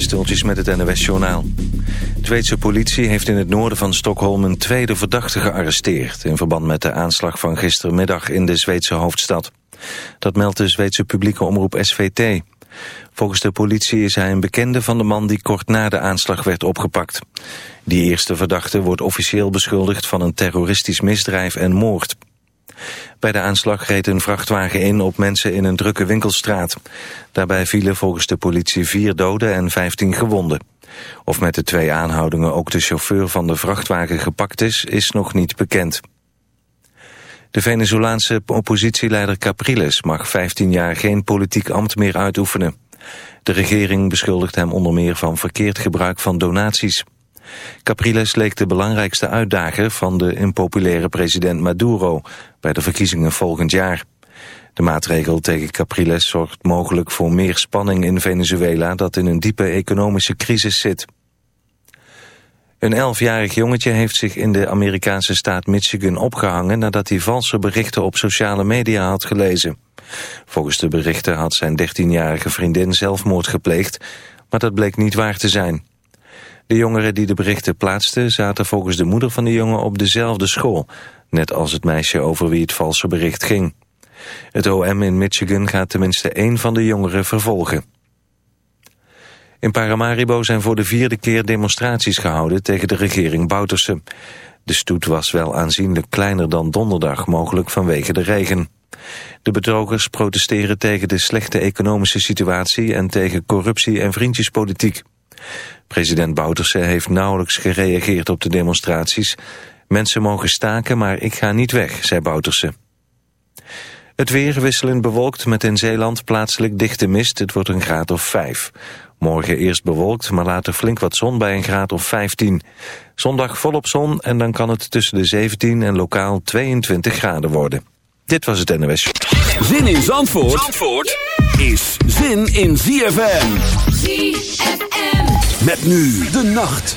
steltjes met het NWS journaal De Zweedse politie heeft in het noorden van Stockholm een tweede verdachte gearresteerd... in verband met de aanslag van gistermiddag in de Zweedse hoofdstad. Dat meldt de Zweedse publieke omroep SVT. Volgens de politie is hij een bekende van de man die kort na de aanslag werd opgepakt. Die eerste verdachte wordt officieel beschuldigd van een terroristisch misdrijf en moord... Bij de aanslag reed een vrachtwagen in op mensen in een drukke winkelstraat. Daarbij vielen volgens de politie vier doden en vijftien gewonden. Of met de twee aanhoudingen ook de chauffeur van de vrachtwagen gepakt is, is nog niet bekend. De Venezolaanse oppositieleider Capriles mag 15 jaar geen politiek ambt meer uitoefenen. De regering beschuldigt hem onder meer van verkeerd gebruik van donaties. Capriles leek de belangrijkste uitdager van de impopulaire president Maduro bij de verkiezingen volgend jaar. De maatregel tegen Capriles zorgt mogelijk voor meer spanning in Venezuela dat in een diepe economische crisis zit. Een elfjarig jongetje heeft zich in de Amerikaanse staat Michigan opgehangen nadat hij valse berichten op sociale media had gelezen. Volgens de berichten had zijn 13-jarige vriendin zelfmoord gepleegd, maar dat bleek niet waar te zijn. De jongeren die de berichten plaatsten zaten volgens de moeder van de jongen op dezelfde school. Net als het meisje over wie het valse bericht ging. Het OM in Michigan gaat tenminste één van de jongeren vervolgen. In Paramaribo zijn voor de vierde keer demonstraties gehouden tegen de regering Bouterse. De stoet was wel aanzienlijk kleiner dan donderdag, mogelijk vanwege de regen. De betogers protesteren tegen de slechte economische situatie en tegen corruptie en vriendjespolitiek. President Bouterse heeft nauwelijks gereageerd op de demonstraties. Mensen mogen staken, maar ik ga niet weg, zei Bouterse. Het weer wisselend bewolkt met in Zeeland plaatselijk dichte mist. Het wordt een graad of 5. Morgen eerst bewolkt, maar later flink wat zon bij een graad of 15. Zondag volop zon en dan kan het tussen de 17 en lokaal 22 graden worden. Dit was het NWS. Zin in Zandvoort, Zandvoort is zin in ZFM. Met nu de nacht.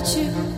without you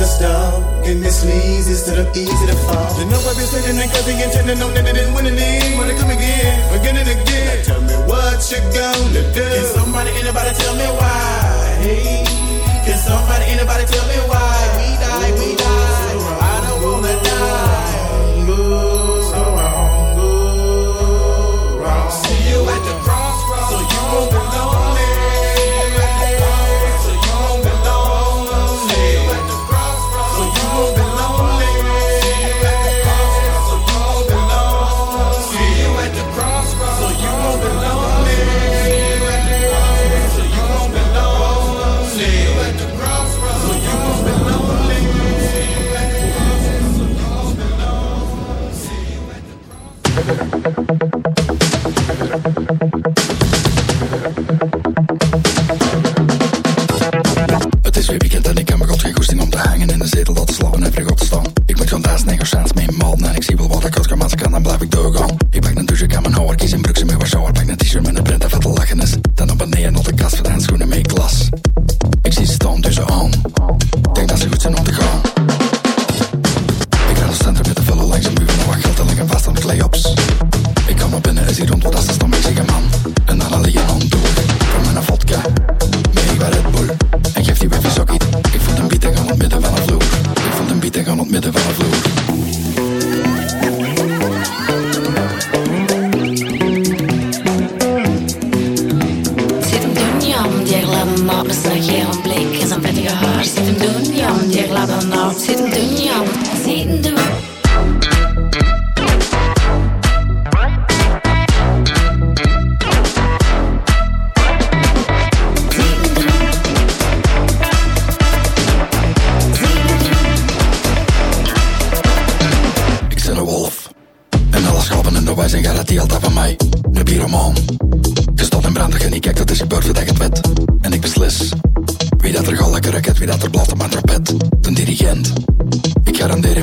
the stall. And this leads is to easy to fall. You know I've been sitting and cause the intended know that it didn't win any. Wanna come again, again and again. Now tell me what you gonna do. Can somebody, anybody tell me why? Hey, can somebody, anybody tell me why?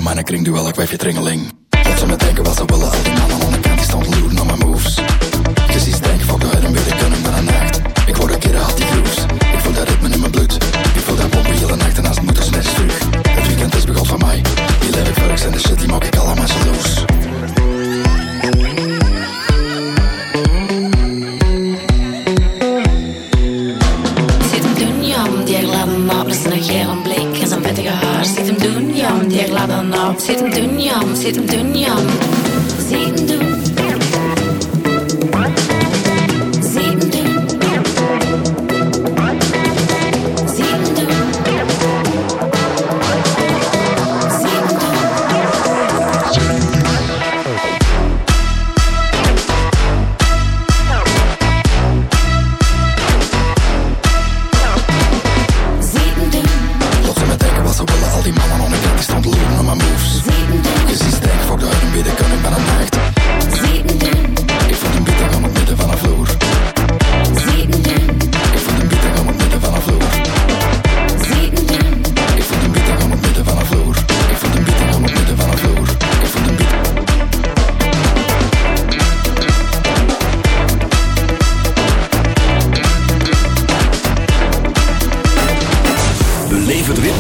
Maar mannen kring duel, ik wijf je tringeling. Tot ze me denken was dat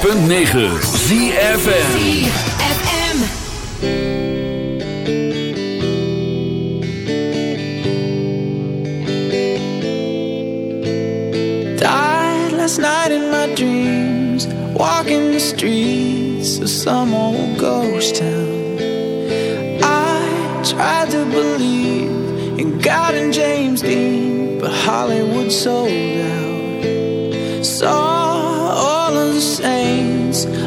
106.9 last night in my dreams Walking the streets of some old ghost town I tried to believe in God and James Dean But Hollywood sold it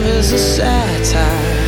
love is a satire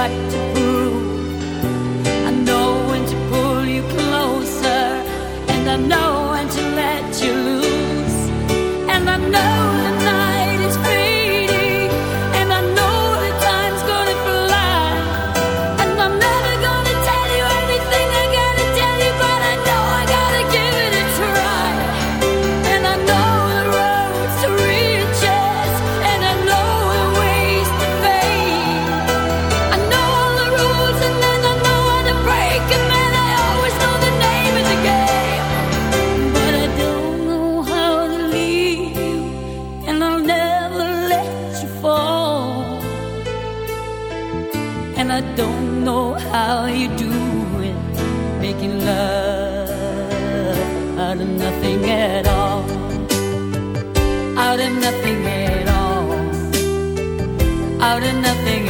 what to do. out and nothing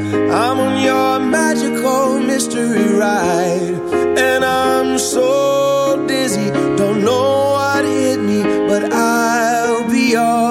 on your magical mystery ride. And I'm so dizzy, don't know what hit me, but I'll be alright.